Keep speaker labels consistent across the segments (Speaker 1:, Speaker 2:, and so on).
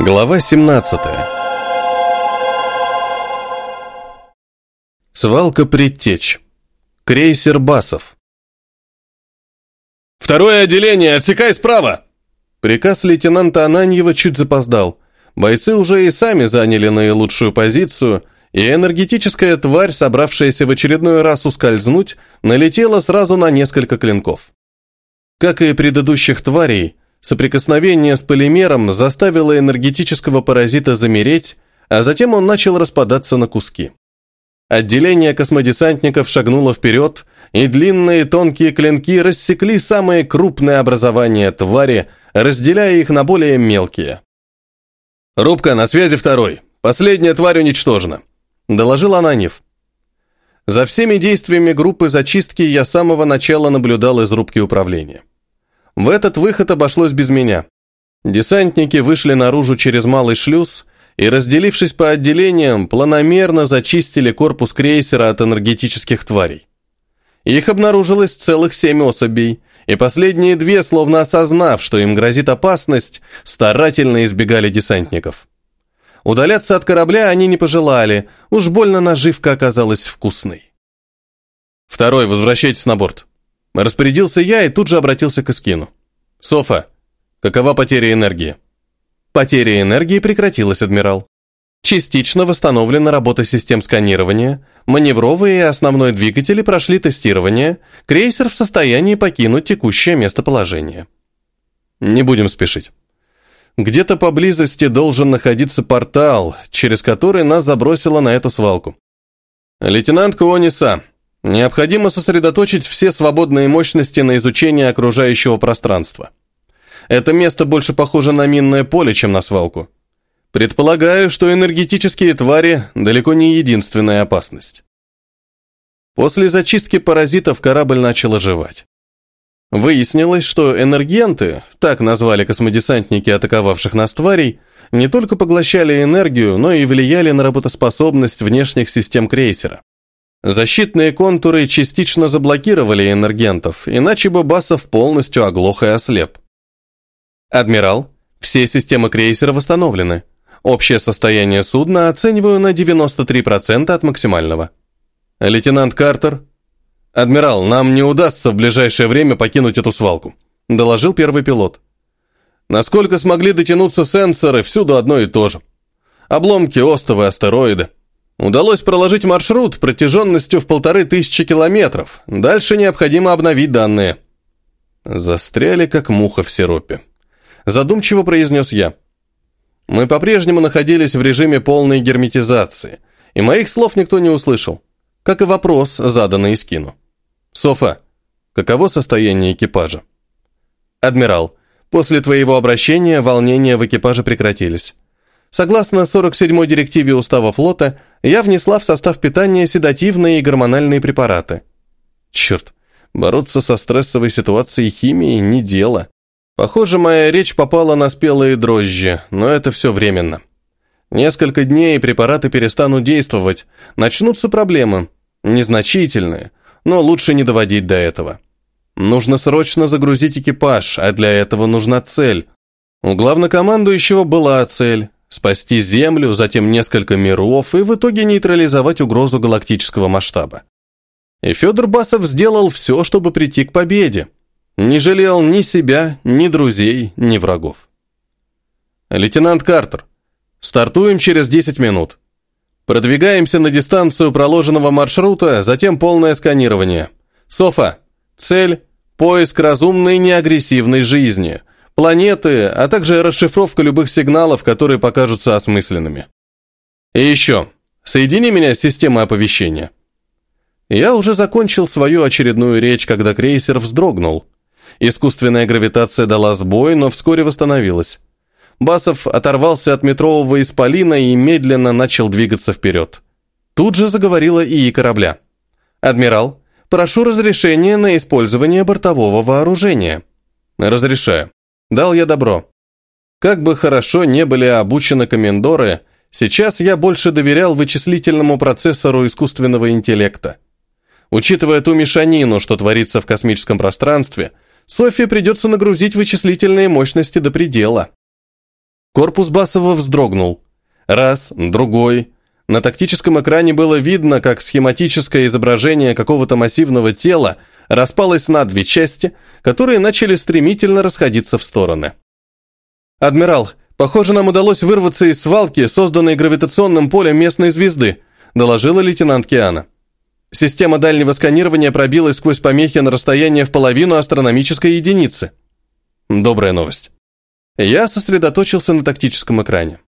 Speaker 1: Глава 17 Свалка предтеч. Крейсер Басов.
Speaker 2: «Второе отделение, отсекай справа!»
Speaker 1: Приказ лейтенанта Ананьева чуть запоздал. Бойцы уже и сами заняли наилучшую позицию, и энергетическая тварь, собравшаяся в очередной раз ускользнуть, налетела сразу на несколько клинков. Как и предыдущих тварей, Соприкосновение с полимером заставило энергетического паразита замереть, а затем он начал распадаться на куски. Отделение космодесантников шагнуло вперед, и длинные тонкие клинки рассекли самые крупные образования твари, разделяя их на более мелкие.
Speaker 2: «Рубка, на связи второй. Последняя тварь уничтожена», — доложил Ананев.
Speaker 1: За всеми действиями группы зачистки я с самого начала наблюдал из рубки управления. В этот выход обошлось без меня. Десантники вышли наружу через малый шлюз и, разделившись по отделениям, планомерно зачистили корпус крейсера от энергетических тварей. Их обнаружилось целых семь особей, и последние две, словно осознав, что им грозит опасность, старательно избегали десантников. Удаляться от корабля они не пожелали, уж больно наживка оказалась вкусной.
Speaker 2: «Второй, возвращайтесь на борт»,
Speaker 1: Распорядился я и тут же обратился к Искину. «Софа, какова потеря энергии?» Потеря энергии прекратилась, адмирал. Частично восстановлена работа систем сканирования, маневровые и основной двигатели прошли тестирование, крейсер в состоянии покинуть текущее местоположение. Не будем спешить. Где-то поблизости должен находиться портал, через который нас забросило на эту свалку. Лейтенант Куониса, Необходимо сосредоточить все свободные мощности на изучении окружающего пространства. Это место больше похоже на минное поле, чем на свалку. Предполагаю, что энергетические твари далеко не единственная опасность. После зачистки паразитов корабль начал оживать. Выяснилось, что энергенты, так назвали космодесантники атаковавших нас тварей, не только поглощали энергию, но и влияли на работоспособность внешних систем крейсера. Защитные контуры частично заблокировали энергентов, иначе бы Басов полностью оглох и ослеп. «Адмирал, все системы крейсера восстановлены. Общее состояние судна оцениваю на 93% от максимального». «Лейтенант Картер?» «Адмирал, нам не удастся в ближайшее время покинуть эту свалку», – доложил первый пилот. «Насколько смогли дотянуться сенсоры, всюду одно и то же. Обломки, остовы, астероиды. Удалось проложить маршрут протяженностью в полторы тысячи километров. Дальше необходимо обновить данные. Застряли, как муха в сиропе. Задумчиво произнес я. Мы по-прежнему находились в режиме полной герметизации, и моих слов никто не услышал, как и вопрос, заданный Искину. «Софа, каково состояние экипажа?» «Адмирал, после твоего обращения волнения в экипаже прекратились. Согласно 47-й директиве Устава флота, я внесла в состав питания седативные и гормональные препараты. Черт, бороться со стрессовой ситуацией химией не дело. Похоже, моя речь попала на спелые дрожжи, но это все временно. Несколько дней препараты перестанут действовать, начнутся проблемы. Незначительные, но лучше не доводить до этого. Нужно срочно загрузить экипаж, а для этого нужна цель. У главнокомандующего была цель спасти Землю, затем несколько миров и в итоге нейтрализовать угрозу галактического масштаба. И Федор Басов сделал все, чтобы прийти к победе. Не жалел ни себя, ни друзей, ни врагов. Лейтенант Картер, стартуем через 10 минут. Продвигаемся на дистанцию проложенного маршрута, затем полное сканирование. Софа, цель – поиск разумной неагрессивной жизни – планеты, а также расшифровка любых сигналов, которые покажутся осмысленными. И еще, соедини меня с системой оповещения. Я уже закончил свою очередную речь, когда крейсер вздрогнул. Искусственная гравитация дала сбой, но вскоре восстановилась. Басов оторвался от метрового исполина и медленно начал двигаться вперед. Тут же заговорила ИИ корабля. «Адмирал, прошу разрешения на использование бортового вооружения». «Разрешаю». Дал я добро. Как бы хорошо не были обучены комендоры, сейчас я больше доверял вычислительному процессору искусственного интеллекта. Учитывая ту мешанину, что творится в космическом пространстве, Софии придется нагрузить вычислительные мощности до предела. Корпус Басова вздрогнул. Раз, другой. На тактическом экране было видно, как схематическое изображение какого-то массивного тела распалось на две части, которые начали стремительно расходиться в стороны. «Адмирал, похоже, нам удалось вырваться из свалки, созданной гравитационным полем местной звезды», доложила лейтенант Киана. Система дальнего сканирования пробилась сквозь помехи на расстояние в половину астрономической единицы. Добрая новость. Я сосредоточился на тактическом экране.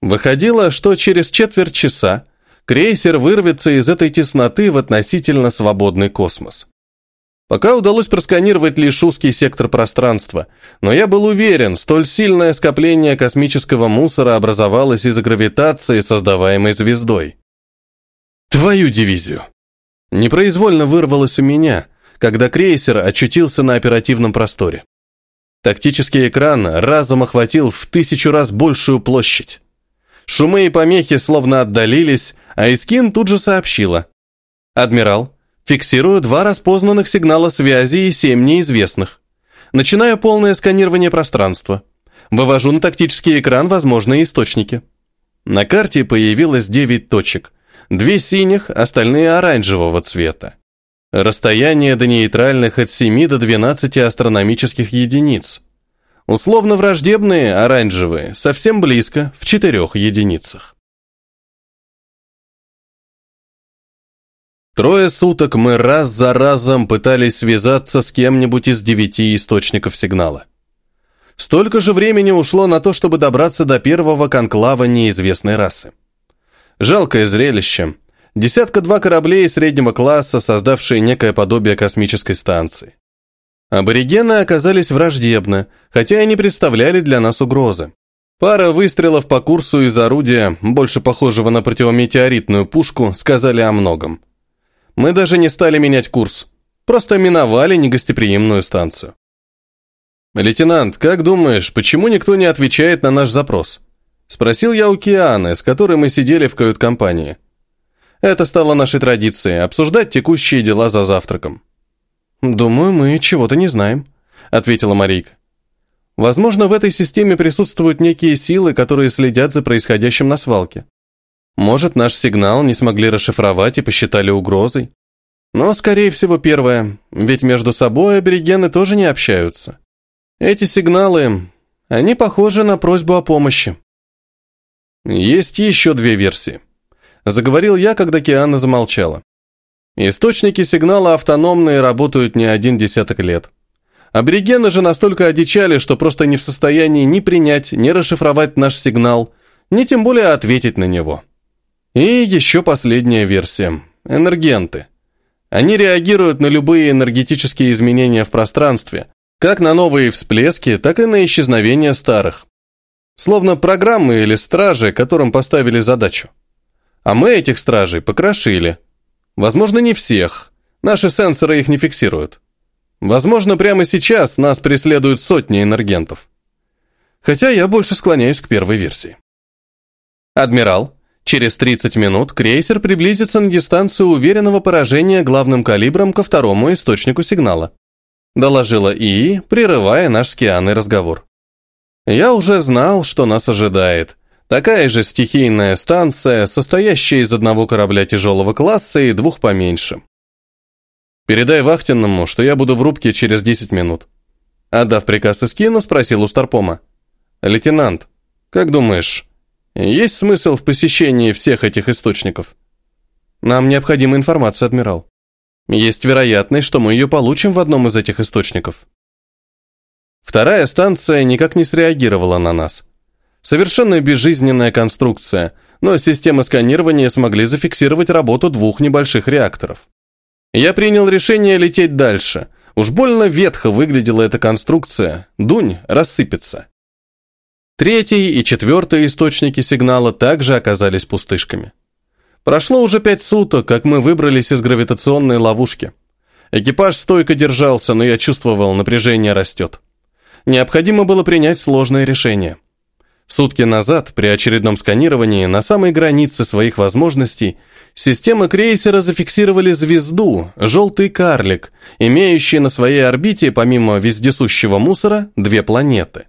Speaker 1: Выходило, что через четверть часа крейсер вырвется из этой тесноты в относительно свободный космос. Пока удалось просканировать лишь узкий сектор пространства, но я был уверен, столь сильное скопление космического мусора образовалось из-за гравитации, создаваемой звездой. Твою дивизию. Непроизвольно вырвалось у меня, когда крейсер очутился на оперативном просторе. Тактический экран разом охватил в тысячу раз большую площадь. Шумы и помехи словно отдалились, а Искин тут же сообщила. «Адмирал, фиксирую два распознанных сигнала связи и семь неизвестных. Начинаю полное сканирование пространства. Вывожу на тактический экран возможные источники». На карте появилось девять точек – Две синих, остальные оранжевого цвета. Расстояние до нейтральных от 7 до 12 астрономических единиц. Условно враждебные, оранжевые, совсем близко, в четырех единицах. Трое суток мы раз за разом пытались связаться с кем-нибудь из девяти источников сигнала. Столько же времени ушло на то, чтобы добраться до первого конклава неизвестной расы. Жалкое зрелище. Десятка-два кораблей среднего класса, создавшие некое подобие космической станции. Аборигены оказались враждебны, хотя и не представляли для нас угрозы. Пара выстрелов по курсу из орудия, больше похожего на противометеоритную пушку, сказали о многом. Мы даже не стали менять курс, просто миновали негостеприимную станцию. «Лейтенант, как думаешь, почему никто не отвечает на наш запрос?» Спросил я у Кианы, с которой мы сидели в кают-компании. Это стало нашей традицией – обсуждать текущие дела за завтраком. «Думаю, мы чего-то не знаем», – ответила Марийка. «Возможно, в этой системе присутствуют некие силы, которые следят за происходящим на свалке. Может, наш сигнал не смогли расшифровать и посчитали угрозой. Но, скорее всего, первое, ведь между собой аборигены тоже не общаются. Эти сигналы, они похожи на просьбу о помощи. Есть еще две версии. Заговорил я, когда Киана замолчала. Источники сигнала автономные работают не один десяток лет. Аборигены же настолько одичали, что просто не в состоянии ни принять, ни расшифровать наш сигнал, ни тем более ответить на него. И еще последняя версия. Энергенты. Они реагируют на любые энергетические изменения в пространстве, как на новые всплески, так и на исчезновение старых. Словно программы или стражи, которым поставили задачу. А мы этих стражей покрошили. Возможно, не всех. Наши сенсоры их не фиксируют. Возможно, прямо сейчас нас преследуют сотни энергентов. Хотя я больше склоняюсь к первой версии. Адмирал, через 30 минут крейсер приблизится на дистанцию уверенного поражения главным калибром ко второму источнику сигнала. Доложила ИИ, прерывая наш с Кианой разговор. Я уже знал, что нас ожидает. Такая же стихийная станция, состоящая из одного корабля тяжелого класса и двух поменьше. Передай вахтенному, что я буду в рубке через 10 минут. Отдав приказ Искину, спросил у Старпома. «Лейтенант, как думаешь, есть смысл в посещении всех этих источников?» «Нам необходима информация, адмирал. Есть вероятность, что мы ее получим в одном из этих источников». Вторая станция никак не среагировала на нас. Совершенно безжизненная конструкция, но системы сканирования смогли зафиксировать работу двух небольших реакторов. Я принял решение лететь дальше. Уж больно ветхо выглядела эта конструкция. Дунь рассыпется. Третий и четвертый источники сигнала также оказались пустышками. Прошло уже пять суток, как мы выбрались из гравитационной ловушки. Экипаж стойко держался, но я чувствовал, напряжение растет необходимо было принять сложное решение. Сутки назад, при очередном сканировании, на самой границе своих возможностей, системы крейсера зафиксировали звезду, желтый карлик, имеющий на своей орбите, помимо вездесущего мусора, две планеты.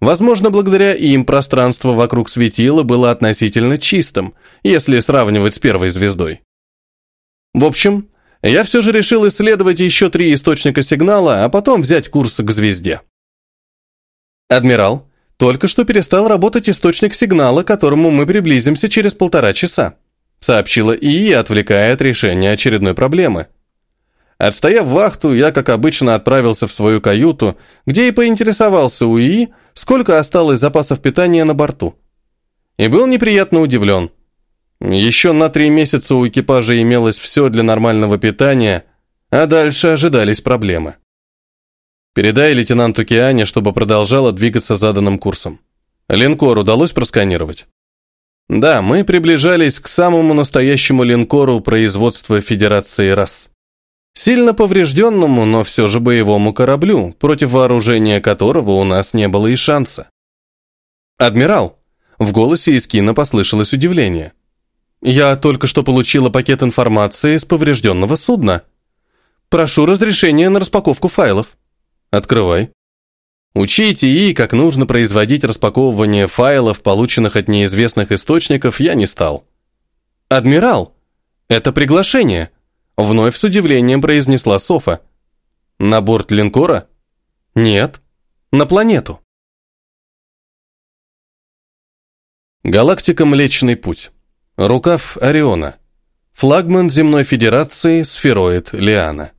Speaker 1: Возможно, благодаря им пространство вокруг светила было относительно чистым, если сравнивать с первой звездой. В общем, я все же решил исследовать еще три источника сигнала, а потом взять курс к звезде. «Адмирал, только что перестал работать источник сигнала, к которому мы приблизимся через полтора часа», сообщила ИИ, отвлекая от решения очередной проблемы. Отстояв вахту, я, как обычно, отправился в свою каюту, где и поинтересовался у ИИ, сколько осталось запасов питания на борту. И был неприятно удивлен. Еще на три месяца у экипажа имелось все для нормального питания, а дальше ожидались проблемы. Передай лейтенанту Киане, чтобы продолжала двигаться заданным курсом. Линкор удалось просканировать? Да, мы приближались к самому настоящему линкору производства Федерации РАС. Сильно поврежденному, но все же боевому кораблю, против вооружения которого у нас не было и шанса. «Адмирал!» В голосе Искина послышалось удивление. «Я только что получила пакет информации с поврежденного судна. Прошу разрешения на распаковку файлов». «Открывай». Учить ИИ, как нужно производить распаковывание файлов, полученных от неизвестных источников, я не стал. «Адмирал, это приглашение», Вновь с удивлением произнесла Софа. На борт линкора? Нет, на планету. Галактика Млечный Путь. Рукав Ориона. Флагман Земной Федерации Сфероид Лиана.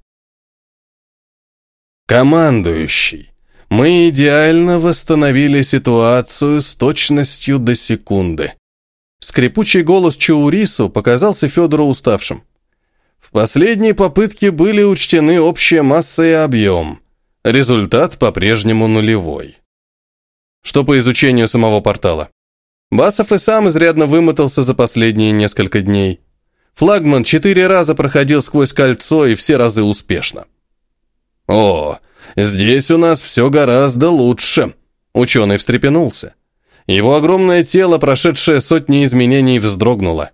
Speaker 1: Командующий. Мы идеально восстановили ситуацию с точностью до секунды. Скрипучий голос Чаурису показался Федору уставшим. В последней попытке были учтены общая масса и объем. Результат по-прежнему нулевой. Что по изучению самого портала? Басов и сам изрядно вымотался за последние несколько дней. Флагман четыре раза проходил сквозь кольцо и все разы успешно. «О, здесь у нас все гораздо лучше», — ученый встрепенулся. Его огромное тело, прошедшее сотни изменений, вздрогнуло.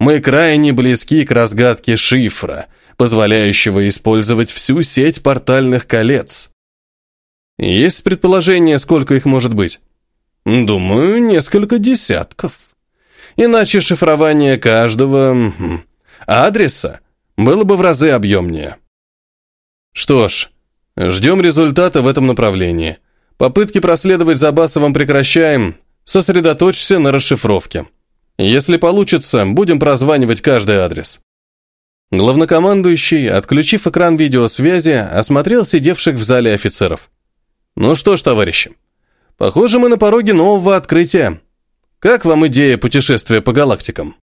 Speaker 1: Мы крайне близки к разгадке шифра, позволяющего использовать всю сеть портальных колец. Есть предположение, сколько их может быть? Думаю, несколько десятков. Иначе шифрование каждого адреса было бы в разы объемнее. Что ж, ждем результата в этом направлении. Попытки проследовать за Басовым прекращаем, сосредоточься на расшифровке. Если получится, будем прозванивать каждый адрес. Главнокомандующий, отключив экран видеосвязи, осмотрел сидевших в зале офицеров. Ну что ж, товарищи, похоже, мы на пороге нового открытия. Как вам идея путешествия по галактикам?